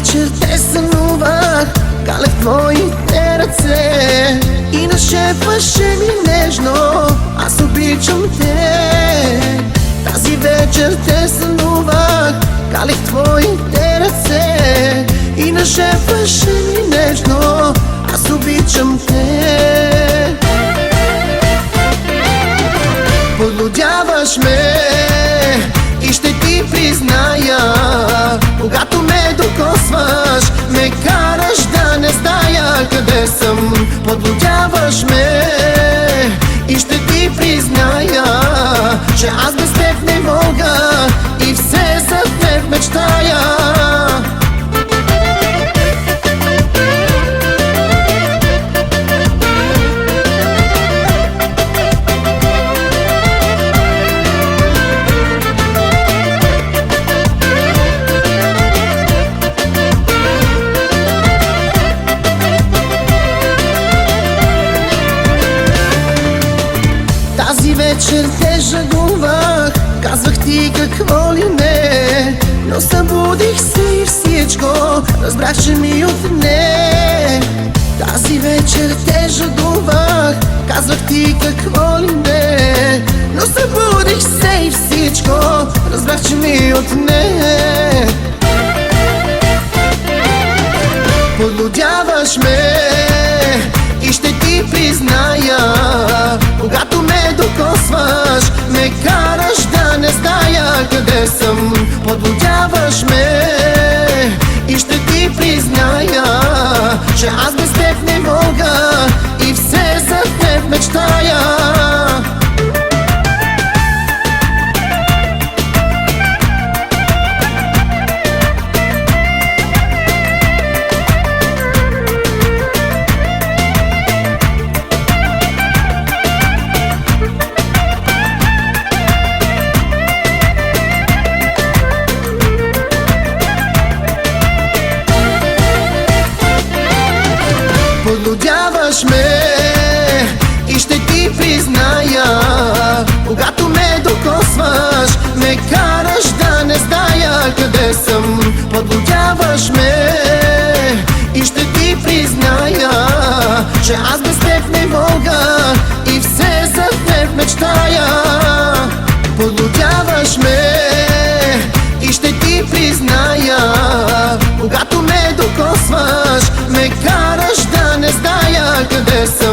вечер те сънувах Калех твоите ръце. И нашепваше ми нежно. Аз обичам те. Тази вечер те сънувах Калех твоите ръце. И нашепваше ми нежно. Аз обичам те. Подлудяваш ме. И ще ти призная. Когато ме докосваш Ме караш да не зная къде Тази вечер те жадувах. Казвах ти какво ли не Но събудих се и всичко Разбрах, че ми отне. Тази вечер те жадувах Казвах ти какво ли не Но събудих се и всичко Разбрах, че ми отне. Подлудяваш ме къде съм Подлудяваш ме. И ще ти призная Че аз без теб не мога. И все за теб мечтая Подлудяваш ме и ще ти призная. Когато ме докосваш, ме караш да не зная къде съм. Подлудяваш ме и ще ти призная Че аз без теб не мога и все за теб мечтая докосваш,